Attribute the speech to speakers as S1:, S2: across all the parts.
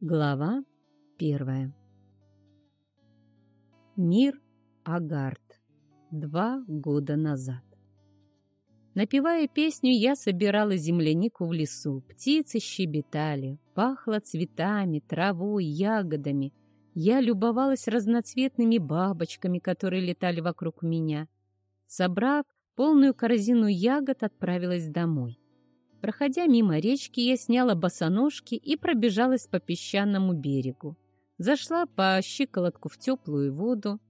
S1: Глава первая. Мир Агард. Два года назад. Напевая песню, я собирала землянику в лесу. Птицы щебетали, пахло цветами, травой, ягодами. Я любовалась разноцветными бабочками, которые летали вокруг меня. Собрав полную корзину ягод, отправилась домой. Проходя мимо речки, я сняла босоножки и пробежалась по песчаному берегу. Зашла по щиколотку в теплую воду,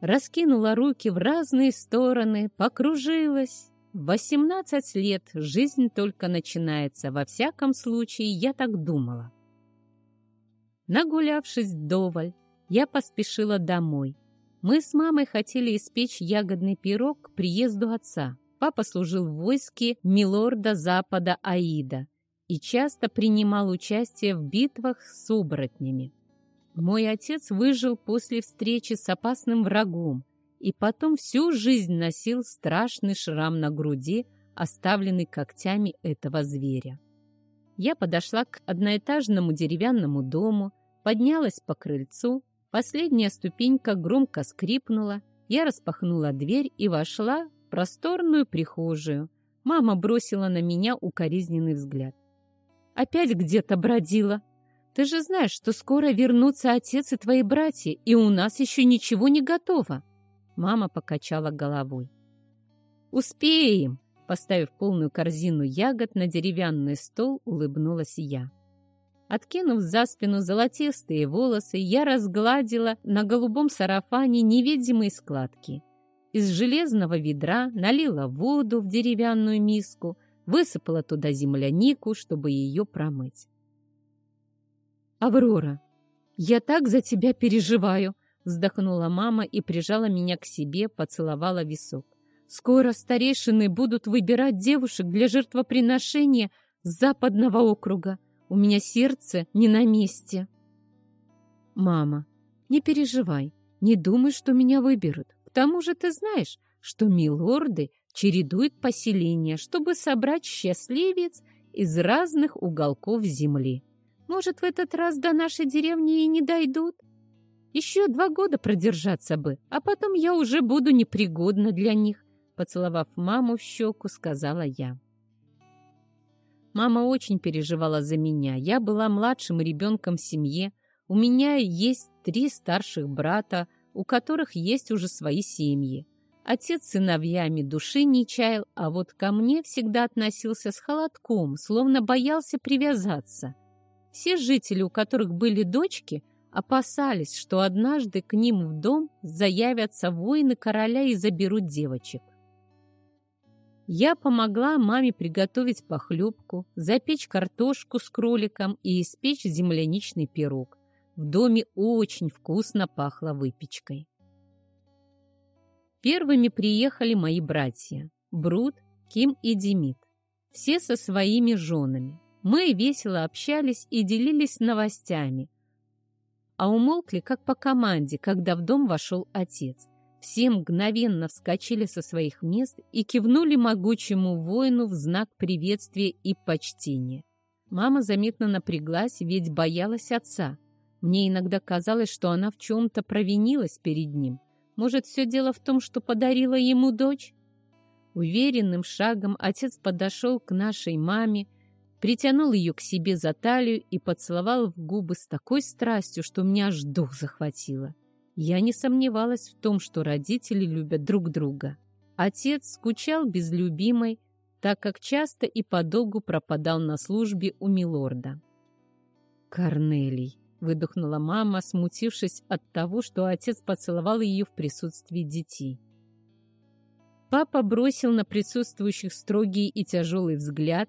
S1: раскинула руки в разные стороны, покружилась. В 18 лет жизнь только начинается, во всяком случае, я так думала. Нагулявшись вдоволь, я поспешила домой. Мы с мамой хотели испечь ягодный пирог к приезду отца. Папа служил в войске милорда Запада Аида и часто принимал участие в битвах с оборотнями. Мой отец выжил после встречи с опасным врагом и потом всю жизнь носил страшный шрам на груди, оставленный когтями этого зверя. Я подошла к одноэтажному деревянному дому, поднялась по крыльцу, последняя ступенька громко скрипнула, я распахнула дверь и вошла просторную прихожую. Мама бросила на меня укоризненный взгляд. «Опять где-то бродила. Ты же знаешь, что скоро вернутся отец и твои братья, и у нас еще ничего не готово». Мама покачала головой. «Успеем!» Поставив полную корзину ягод на деревянный стол, улыбнулась я. Откинув за спину золотистые волосы, я разгладила на голубом сарафане невидимые складки. Из железного ведра налила воду в деревянную миску, высыпала туда землянику, чтобы ее промыть. «Аврора, я так за тебя переживаю!» вздохнула мама и прижала меня к себе, поцеловала висок. «Скоро старейшины будут выбирать девушек для жертвоприношения западного округа. У меня сердце не на месте». «Мама, не переживай, не думай, что меня выберут. Тому же ты знаешь, что милорды чередуют поселения, чтобы собрать счастливец из разных уголков земли. Может, в этот раз до нашей деревни и не дойдут? Еще два года продержаться бы, а потом я уже буду непригодна для них, поцеловав маму в щеку, сказала я. Мама очень переживала за меня. Я была младшим ребенком в семье. У меня есть три старших брата, у которых есть уже свои семьи. Отец с сыновьями души не чаял, а вот ко мне всегда относился с холодком, словно боялся привязаться. Все жители, у которых были дочки, опасались, что однажды к ним в дом заявятся воины короля и заберут девочек. Я помогла маме приготовить похлебку, запечь картошку с кроликом и испечь земляничный пирог. В доме очень вкусно пахло выпечкой. Первыми приехали мои братья – Брут, Ким и Демид. Все со своими женами. Мы весело общались и делились новостями. А умолкли, как по команде, когда в дом вошел отец. Все мгновенно вскочили со своих мест и кивнули могучему воину в знак приветствия и почтения. Мама заметно напряглась, ведь боялась отца – мне иногда казалось, что она в чем-то провинилась перед ним. Может, все дело в том, что подарила ему дочь? Уверенным шагом отец подошел к нашей маме, притянул ее к себе за талию и поцеловал в губы с такой страстью, что меня аж дух захватило. Я не сомневалась в том, что родители любят друг друга. Отец скучал без любимой, так как часто и подолгу пропадал на службе у милорда. Корнелий. Выдохнула мама, смутившись от того, что отец поцеловал ее в присутствии детей. Папа бросил на присутствующих строгий и тяжелый взгляд.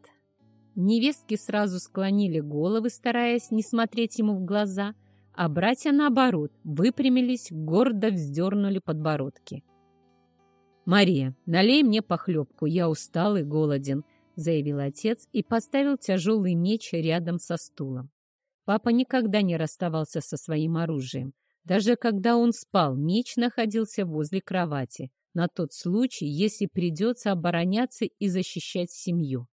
S1: Невестки сразу склонили головы, стараясь не смотреть ему в глаза, а братья, наоборот, выпрямились, гордо вздернули подбородки. «Мария, налей мне похлебку, я устал и голоден», заявил отец и поставил тяжелый меч рядом со стулом. Папа никогда не расставался со своим оружием. Даже когда он спал, меч находился возле кровати, на тот случай, если придется обороняться и защищать семью.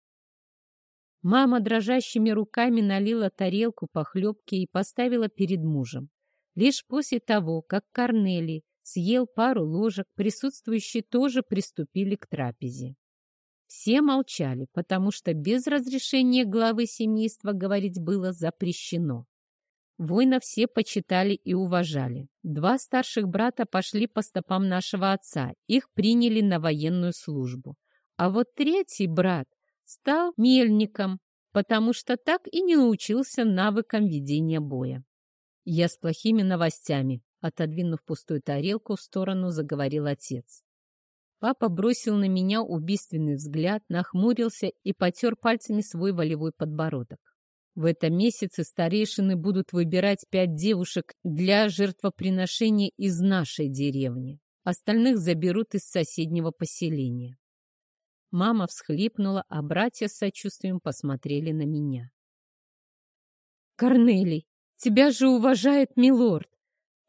S1: Мама дрожащими руками налила тарелку похлебки и поставила перед мужем. Лишь после того, как Корнелий съел пару ложек, присутствующие тоже приступили к трапезе. Все молчали, потому что без разрешения главы семейства говорить было запрещено. Воина все почитали и уважали. Два старших брата пошли по стопам нашего отца, их приняли на военную службу. А вот третий брат стал мельником, потому что так и не научился навыкам ведения боя. Я с плохими новостями, отодвинув пустую тарелку в сторону, заговорил отец. Папа бросил на меня убийственный взгляд, нахмурился и потер пальцами свой волевой подбородок. В этом месяце старейшины будут выбирать пять девушек для жертвоприношения из нашей деревни. Остальных заберут из соседнего поселения. Мама всхлипнула, а братья с сочувствием посмотрели на меня. «Корнелий, тебя же уважает милорд.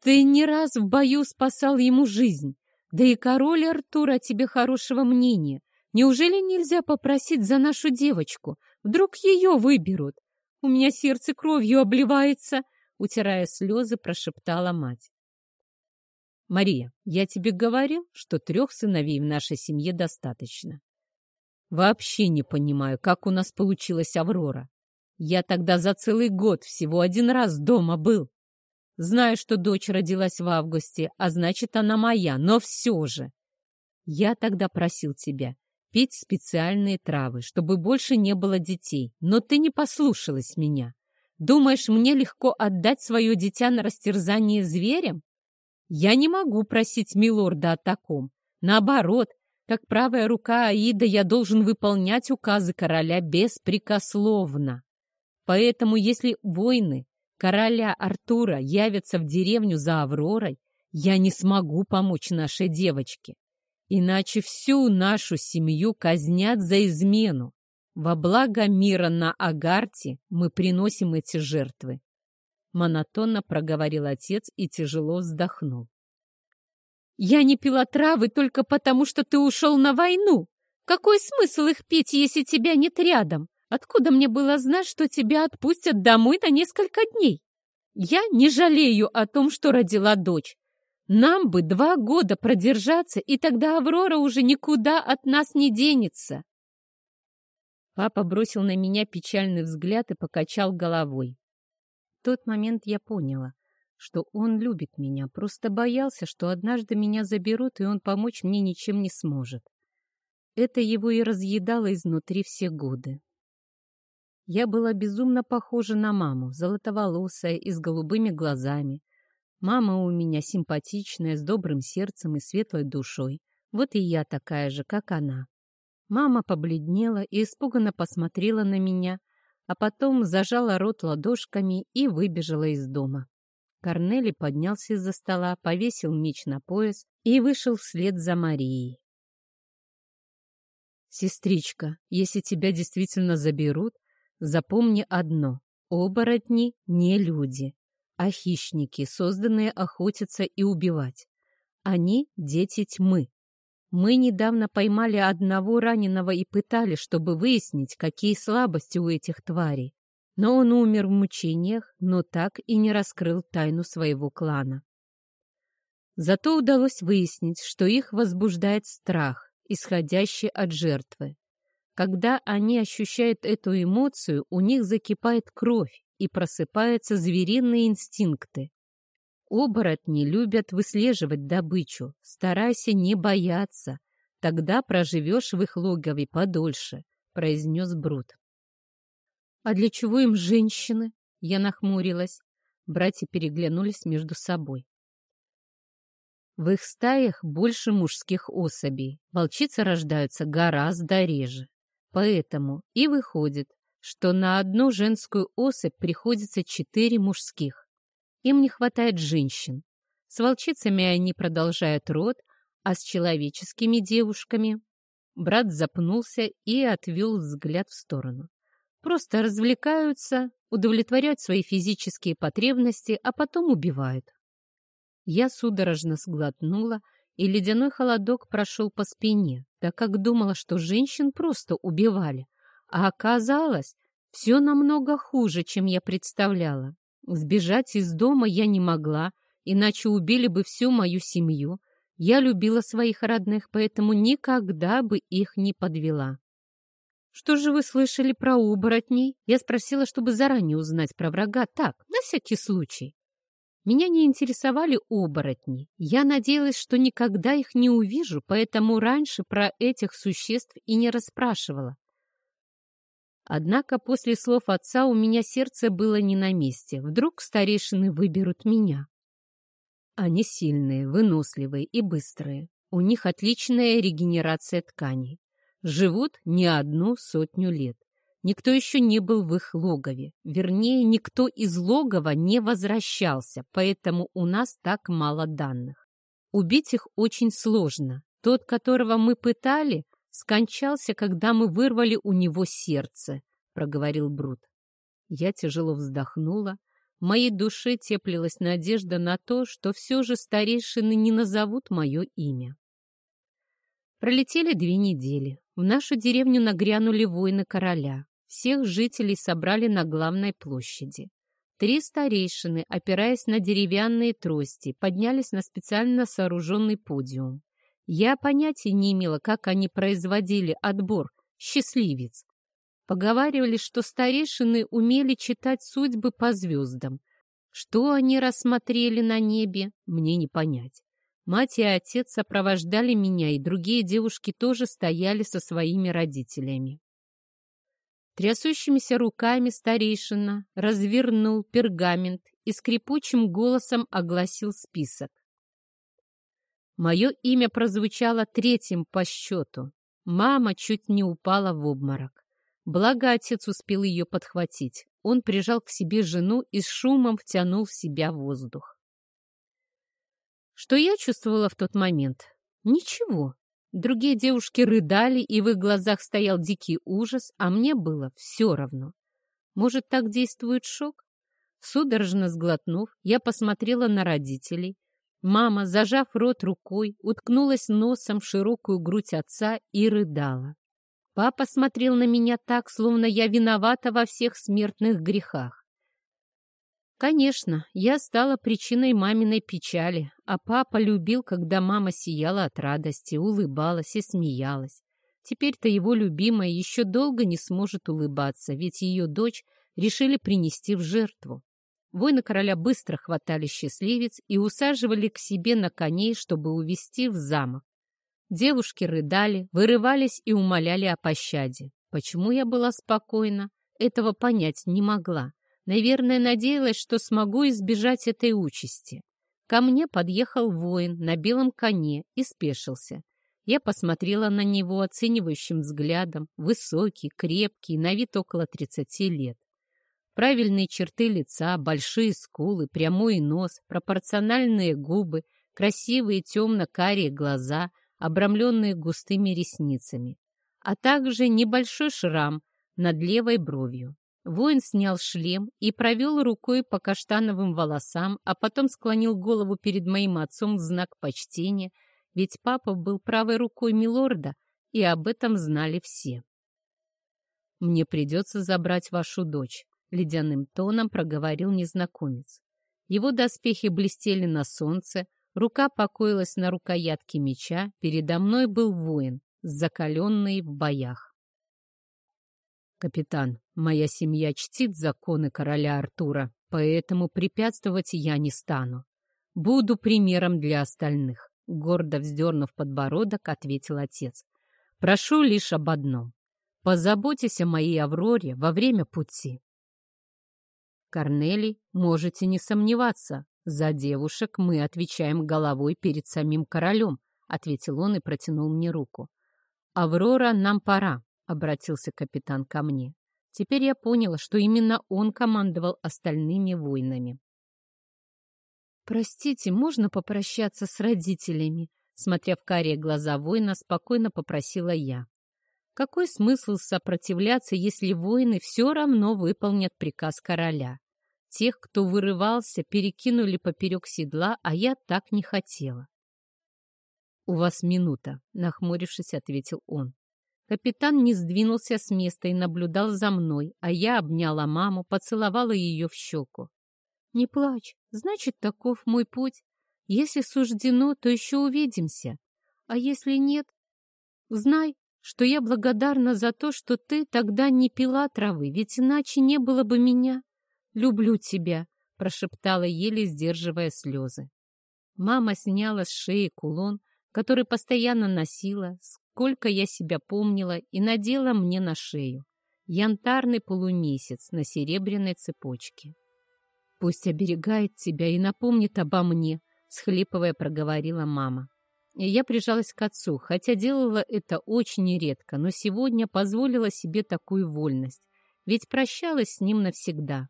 S1: Ты не раз в бою спасал ему жизнь. Да и король Артур о тебе хорошего мнения. Неужели нельзя попросить за нашу девочку? Вдруг ее выберут? У меня сердце кровью обливается, утирая слезы, прошептала мать. Мария, я тебе говорил, что трех сыновей в нашей семье достаточно. Вообще не понимаю, как у нас получилась Аврора. Я тогда за целый год всего один раз дома был. Знаю, что дочь родилась в августе, а значит, она моя, но все же. Я тогда просил тебя пить специальные травы, чтобы больше не было детей, но ты не послушалась меня. Думаешь, мне легко отдать свое дитя на растерзание зверям? Я не могу просить милорда о таком. Наоборот, как правая рука Аида, я должен выполнять указы короля беспрекословно. Поэтому, если войны короля Артура явятся в деревню за Авророй, я не смогу помочь нашей девочке. Иначе всю нашу семью казнят за измену. Во благо мира на Агарте мы приносим эти жертвы. Монотонно проговорил отец и тяжело вздохнул. «Я не пила травы только потому, что ты ушел на войну. Какой смысл их пить, если тебя нет рядом? Откуда мне было знать, что тебя отпустят домой на несколько дней? Я не жалею о том, что родила дочь. Нам бы два года продержаться, и тогда Аврора уже никуда от нас не денется. Папа бросил на меня печальный взгляд и покачал головой. В тот момент я поняла, что он любит меня, просто боялся, что однажды меня заберут, и он помочь мне ничем не сможет. Это его и разъедало изнутри все годы. Я была безумно похожа на маму, золотоволосая и с голубыми глазами. Мама у меня симпатичная, с добрым сердцем и светлой душой. Вот и я такая же, как она. Мама побледнела и испуганно посмотрела на меня, а потом зажала рот ладошками и выбежала из дома. Корнели поднялся из-за стола, повесил меч на пояс и вышел вслед за Марией. «Сестричка, если тебя действительно заберут, Запомни одно. Оборотни не люди, а хищники, созданные охотиться и убивать. Они — дети тьмы. Мы недавно поймали одного раненого и пытали, чтобы выяснить, какие слабости у этих тварей. Но он умер в мучениях, но так и не раскрыл тайну своего клана. Зато удалось выяснить, что их возбуждает страх, исходящий от жертвы. Когда они ощущают эту эмоцию, у них закипает кровь и просыпаются звериные инстинкты. Оборотни любят выслеживать добычу, старайся не бояться, тогда проживешь в их логове подольше, произнес Брут. А для чего им женщины? Я нахмурилась. Братья переглянулись между собой. В их стаях больше мужских особей. Волчицы рождаются гораздо реже. Поэтому и выходит, что на одну женскую особь приходится четыре мужских. Им не хватает женщин. С волчицами они продолжают род, а с человеческими девушками... Брат запнулся и отвел взгляд в сторону. Просто развлекаются, удовлетворяют свои физические потребности, а потом убивают. Я судорожно сглотнула, и ледяной холодок прошел по спине, так как думала, что женщин просто убивали. А оказалось, Все намного хуже, чем я представляла. Сбежать из дома я не могла, иначе убили бы всю мою семью. Я любила своих родных, поэтому никогда бы их не подвела. «Что же вы слышали про оборотней?» Я спросила, чтобы заранее узнать про врага. Так, на всякий случай. Меня не интересовали оборотни. Я надеялась, что никогда их не увижу, поэтому раньше про этих существ и не расспрашивала. Однако после слов отца у меня сердце было не на месте. Вдруг старейшины выберут меня. Они сильные, выносливые и быстрые. У них отличная регенерация тканей. Живут не одну сотню лет. Никто еще не был в их логове. Вернее, никто из логова не возвращался, поэтому у нас так мало данных. Убить их очень сложно. Тот, которого мы пытали, скончался, когда мы вырвали у него сердце, проговорил Брут. Я тяжело вздохнула. В моей душе теплилась надежда на то, что все же старейшины не назовут мое имя. Пролетели две недели. В нашу деревню нагрянули воины короля. Всех жителей собрали на главной площади. Три старейшины, опираясь на деревянные трости, поднялись на специально сооруженный подиум. Я понятия не имела, как они производили отбор «счастливец». Поговаривали, что старейшины умели читать судьбы по звездам. Что они рассмотрели на небе, мне не понять. Мать и отец сопровождали меня, и другие девушки тоже стояли со своими родителями. Трясущимися руками старейшина развернул пергамент и скрипучим голосом огласил список. Мое имя прозвучало третьим по счету. Мама чуть не упала в обморок. Благо отец успел ее подхватить. Он прижал к себе жену и с шумом втянул в себя воздух. Что я чувствовала в тот момент? Ничего. Другие девушки рыдали, и в их глазах стоял дикий ужас, а мне было все равно. Может, так действует шок? Судорожно сглотнув, я посмотрела на родителей. Мама, зажав рот рукой, уткнулась носом в широкую грудь отца и рыдала. Папа смотрел на меня так, словно я виновата во всех смертных грехах. Конечно, я стала причиной маминой печали, а папа любил, когда мама сияла от радости, улыбалась и смеялась. Теперь-то его любимая еще долго не сможет улыбаться, ведь ее дочь решили принести в жертву. Воины короля быстро хватали счастливец и усаживали к себе на коней, чтобы увести в замок. Девушки рыдали, вырывались и умоляли о пощаде. Почему я была спокойна, этого понять не могла. Наверное, надеялась, что смогу избежать этой участи. Ко мне подъехал воин на белом коне и спешился. Я посмотрела на него оценивающим взглядом, высокий, крепкий, на вид около 30 лет. Правильные черты лица, большие скулы, прямой нос, пропорциональные губы, красивые темно-карие глаза, обрамленные густыми ресницами, а также небольшой шрам над левой бровью. Воин снял шлем и провел рукой по каштановым волосам, а потом склонил голову перед моим отцом в знак почтения, ведь папа был правой рукой милорда, и об этом знали все. «Мне придется забрать вашу дочь», — ледяным тоном проговорил незнакомец. Его доспехи блестели на солнце, рука покоилась на рукоятке меча, передо мной был воин, закаленный в боях. «Капитан, моя семья чтит законы короля Артура, поэтому препятствовать я не стану. Буду примером для остальных», — гордо вздернув подбородок, ответил отец. «Прошу лишь об одном. Позаботьтесь о моей Авроре во время пути». Корнелий, можете не сомневаться, за девушек мы отвечаем головой перед самим королем, ответил он и протянул мне руку. Аврора, нам пора. — обратился капитан ко мне. Теперь я поняла, что именно он командовал остальными войнами. «Простите, можно попрощаться с родителями?» Смотря в карие глаза воина, спокойно попросила я. Какой смысл сопротивляться, если воины все равно выполнят приказ короля? Тех, кто вырывался, перекинули поперек седла, а я так не хотела. «У вас минута», — нахмурившись, ответил он. Капитан не сдвинулся с места и наблюдал за мной, а я обняла маму, поцеловала ее в щеку. «Не плачь, значит, таков мой путь. Если суждено, то еще увидимся. А если нет, знай, что я благодарна за то, что ты тогда не пила травы, ведь иначе не было бы меня. Люблю тебя», — прошептала, еле сдерживая слезы. Мама сняла с шеи кулон, который постоянно носила, сколько я себя помнила, и надела мне на шею. Янтарный полумесяц на серебряной цепочке. «Пусть оберегает тебя и напомнит обо мне», — схлипывая проговорила мама. И я прижалась к отцу, хотя делала это очень редко, но сегодня позволила себе такую вольность, ведь прощалась с ним навсегда.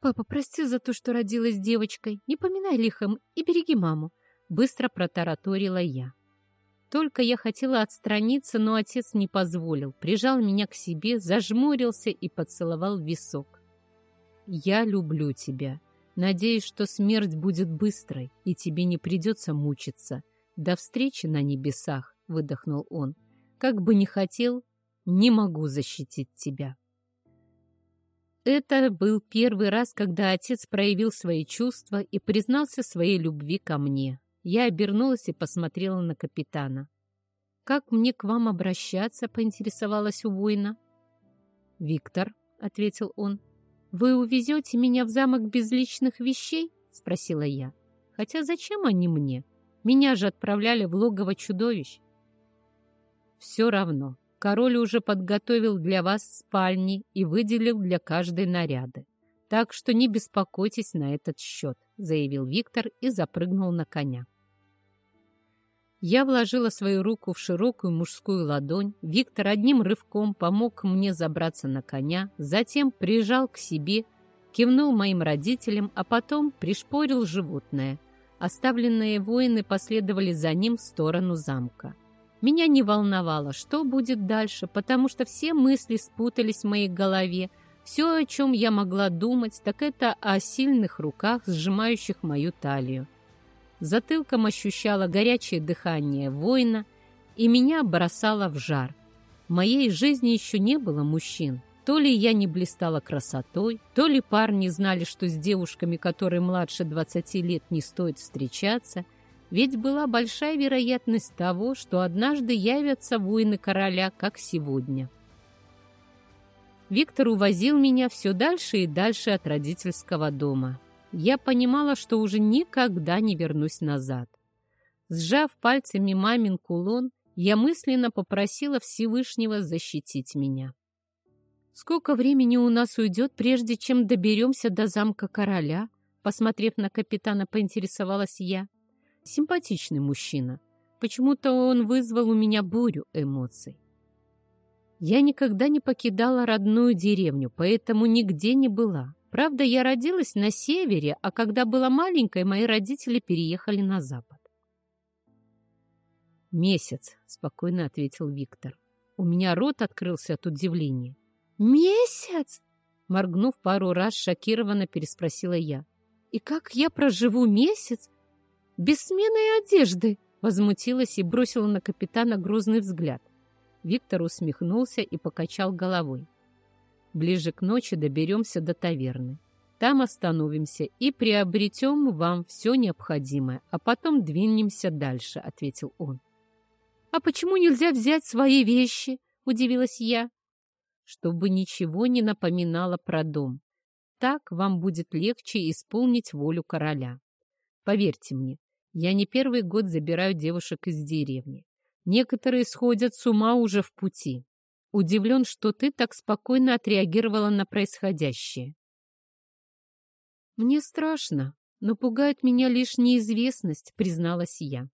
S1: «Папа, прости за то, что родилась девочкой. Не поминай лихом и береги маму», — быстро протараторила я. Только я хотела отстраниться, но отец не позволил, прижал меня к себе, зажмурился и поцеловал висок. «Я люблю тебя. Надеюсь, что смерть будет быстрой, и тебе не придется мучиться. До встречи на небесах», — выдохнул он. «Как бы ни хотел, не могу защитить тебя». Это был первый раз, когда отец проявил свои чувства и признался своей любви ко мне. Я обернулась и посмотрела на капитана. «Как мне к вам обращаться?» — поинтересовалась у воина. «Виктор», — ответил он. «Вы увезете меня в замок без личных вещей?» — спросила я. «Хотя зачем они мне? Меня же отправляли в логово чудовищ». «Все равно. Король уже подготовил для вас спальни и выделил для каждой наряды. Так что не беспокойтесь на этот счет», — заявил Виктор и запрыгнул на коня. Я вложила свою руку в широкую мужскую ладонь. Виктор одним рывком помог мне забраться на коня, затем прижал к себе, кивнул моим родителям, а потом пришпорил животное. Оставленные воины последовали за ним в сторону замка. Меня не волновало, что будет дальше, потому что все мысли спутались в моей голове. Все, о чем я могла думать, так это о сильных руках, сжимающих мою талию. Затылком ощущала горячее дыхание воина, и меня бросало в жар. В моей жизни еще не было мужчин. То ли я не блистала красотой, то ли парни знали, что с девушками, которые младше 20 лет, не стоит встречаться – ведь была большая вероятность того, что однажды явятся воины короля, как сегодня. Виктор увозил меня все дальше и дальше от родительского дома. Я понимала, что уже никогда не вернусь назад. Сжав пальцами мамин кулон, я мысленно попросила Всевышнего защитить меня. «Сколько времени у нас уйдет, прежде чем доберемся до замка короля?» Посмотрев на капитана, поинтересовалась я. Симпатичный мужчина. Почему-то он вызвал у меня бурю эмоций. Я никогда не покидала родную деревню, поэтому нигде не была. Правда, я родилась на севере, а когда была маленькой, мои родители переехали на запад. «Месяц», — спокойно ответил Виктор. У меня рот открылся от удивления. «Месяц?» Моргнув пару раз, шокированно переспросила я. «И как я проживу месяц, без смены одежды!» Возмутилась и бросила на капитана грозный взгляд. Виктор усмехнулся и покачал головой. «Ближе к ночи доберемся до таверны. Там остановимся и приобретем вам все необходимое, а потом двинемся дальше», — ответил он. «А почему нельзя взять свои вещи?» — удивилась я. «Чтобы ничего не напоминало про дом. Так вам будет легче исполнить волю короля. Поверьте мне, я не первый год забираю девушек из деревни. Некоторые сходят с ума уже в пути. Удивлен, что ты так спокойно отреагировала на происходящее. Мне страшно, но пугает меня лишь неизвестность, призналась я.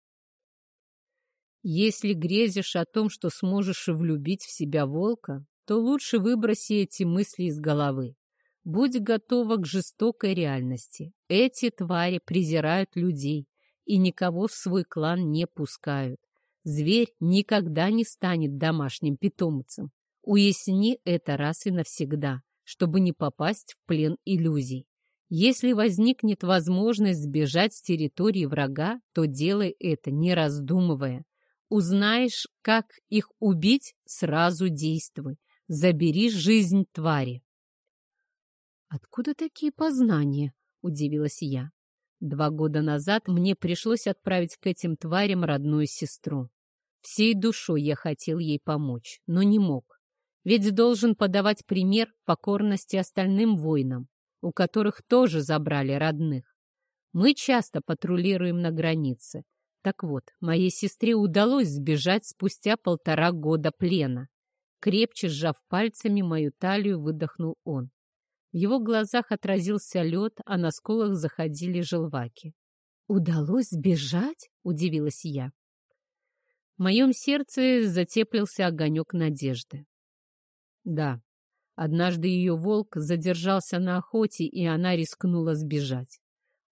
S1: Если грезишь о том, что сможешь влюбить в себя волка, то лучше выброси эти мысли из головы. Будь готова к жестокой реальности. Эти твари презирают людей, и никого в свой клан не пускают. Зверь никогда не станет домашним питомцем. Уясни это раз и навсегда, чтобы не попасть в плен иллюзий. Если возникнет возможность сбежать с территории врага, то делай это, не раздумывая. Узнаешь, как их убить, сразу действуй. Забери жизнь твари. «Откуда такие познания?» — удивилась я. Два года назад мне пришлось отправить к этим тварям родную сестру. Всей душой я хотел ей помочь, но не мог. Ведь должен подавать пример покорности остальным воинам, у которых тоже забрали родных. Мы часто патрулируем на границе. Так вот, моей сестре удалось сбежать спустя полтора года плена. Крепче сжав пальцами мою талию, выдохнул он. В его глазах отразился лед, а на скулах заходили желваки. «Удалось сбежать?» — удивилась я. В моем сердце затеплился огонек надежды. Да, однажды ее волк задержался на охоте, и она рискнула сбежать.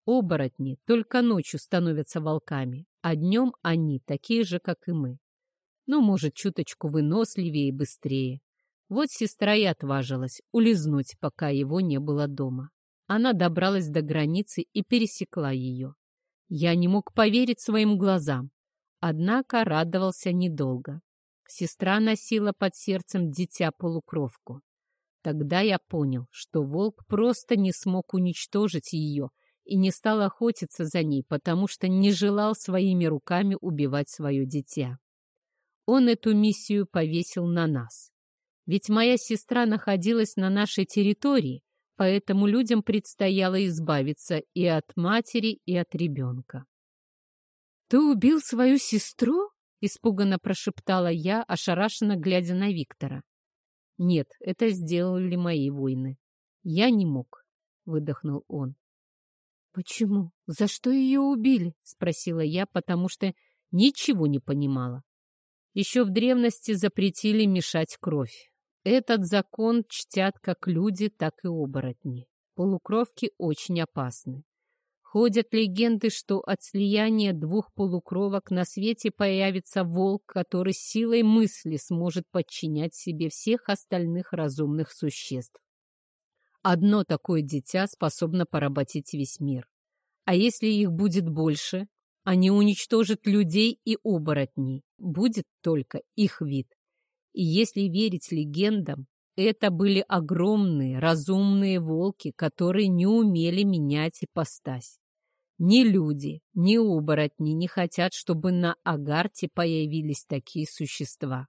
S1: Оборотни только ночью становятся волками, а днем они такие же, как и мы. Ну, может, чуточку выносливее и быстрее. Вот сестра и отважилась улизнуть, пока его не было дома. Она добралась до границы и пересекла ее. Я не мог поверить своим глазам, однако радовался недолго. Сестра носила под сердцем дитя-полукровку. Тогда я понял, что волк просто не смог уничтожить ее и не стал охотиться за ней, потому что не желал своими руками убивать свое дитя. Он эту миссию повесил на нас. Ведь моя сестра находилась на нашей территории, поэтому людям предстояло избавиться и от матери, и от ребенка. «Ты убил свою сестру?» — испуганно прошептала я, ошарашенно глядя на Виктора. «Нет, это сделали мои воины. Я не мог», — выдохнул он. «Почему? За что ее убили?» — спросила я, потому что ничего не понимала. Еще в древности запретили мешать кровь. Этот закон чтят как люди, так и оборотни. Полукровки очень опасны. Ходят легенды, что от слияния двух полукровок на свете появится волк, который силой мысли сможет подчинять себе всех остальных разумных существ. Одно такое дитя способно поработить весь мир. А если их будет больше, они уничтожат людей и оборотней. Будет только их вид. И если верить легендам, это были огромные, разумные волки, которые не умели менять ипостась. Ни люди, ни оборотни не хотят, чтобы на Агарте появились такие существа.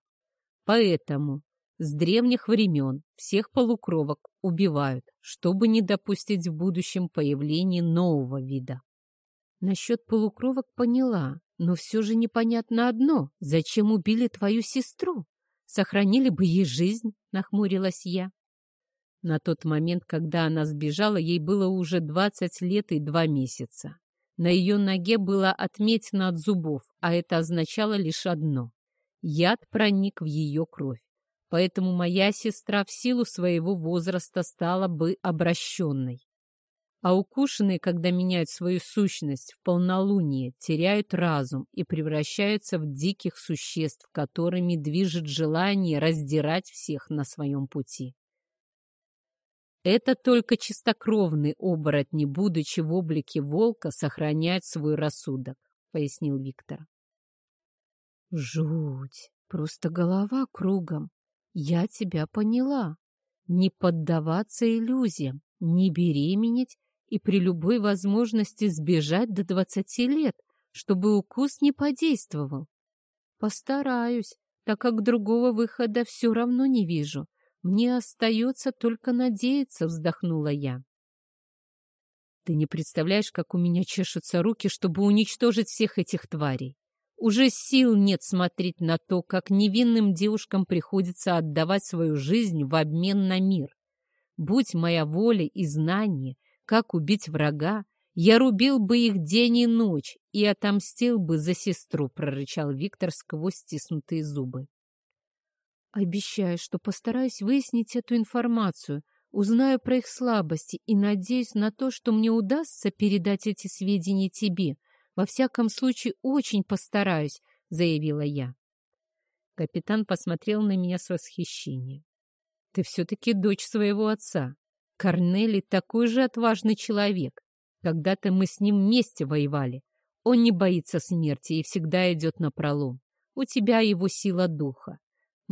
S1: Поэтому с древних времен всех полукровок убивают, чтобы не допустить в будущем появления нового вида. Насчет полукровок поняла, но все же непонятно одно. Зачем убили твою сестру? Сохранили бы ей жизнь, нахмурилась я. На тот момент, когда она сбежала, ей было уже двадцать лет и два месяца. На ее ноге была отметина от зубов, а это означало лишь одно. Яд проник в ее кровь. Поэтому моя сестра в силу своего возраста стала бы обращенной. А укушенные, когда меняют свою сущность в полнолуние, теряют разум и превращаются в диких существ, которыми движет желание раздирать всех на своем пути. Это только чистокровный оборотни, будучи в облике волка, сохраняют свой рассудок, пояснил Виктор. Жуть, просто голова кругом. Я тебя поняла. Не поддаваться иллюзиям, не беременеть и при любой возможности сбежать до двадцати лет, чтобы укус не подействовал. Постараюсь, так как другого выхода все равно не вижу. Мне остается только надеяться, вздохнула я. Ты не представляешь, как у меня чешутся руки, чтобы уничтожить всех этих тварей. Уже сил нет смотреть на то, как невинным девушкам приходится отдавать свою жизнь в обмен на мир. Будь моя воля и знание, как убить врага, я рубил бы их день и ночь и отомстил бы за сестру, прорычал Виктор сквозь стиснутые зубы. Обещаю, что постараюсь выяснить эту информацию, узнаю про их слабости и надеюсь на то, что мне удастся передать эти сведения тебе. Во всяком случае, очень постараюсь, заявила я. Капитан посмотрел на меня с восхищением. Ты все-таки дочь своего отца. Корнели такой же отважный человек. Когда-то мы с ним вместе воевали. Он не боится смерти и всегда идет на пролом. У тебя его сила духа.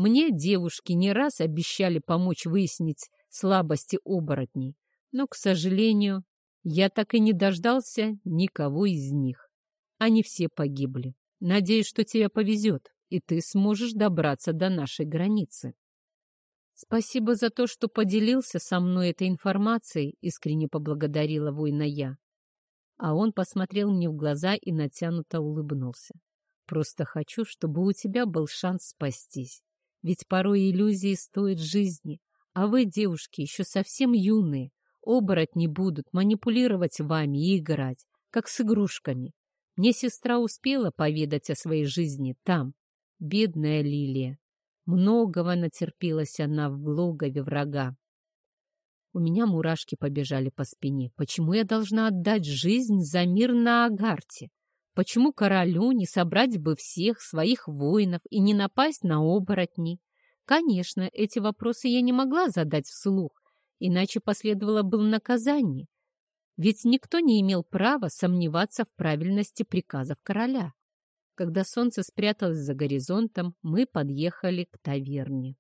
S1: Мне девушки не раз обещали помочь выяснить слабости оборотней, но, к сожалению, я так и не дождался никого из них. Они все погибли. Надеюсь, что тебе повезет, и ты сможешь добраться до нашей границы. Спасибо за то, что поделился со мной этой информацией, искренне поблагодарила воина я. А он посмотрел мне в глаза и натянуто улыбнулся. Просто хочу, чтобы у тебя был шанс спастись. Ведь порой иллюзии стоят жизни, а вы, девушки, еще совсем юные. Оборотни будут манипулировать вами и играть, как с игрушками. Мне сестра успела поведать о своей жизни там. Бедная Лилия. Многого натерпелась она в логове врага. У меня мурашки побежали по спине. Почему я должна отдать жизнь за мир на Агарте? Почему королю не собрать бы всех своих воинов и не напасть на оборотни? Конечно, эти вопросы я не могла задать вслух, иначе последовало бы наказание. Ведь никто не имел права сомневаться в правильности приказов короля. Когда солнце спряталось за горизонтом, мы подъехали к таверне.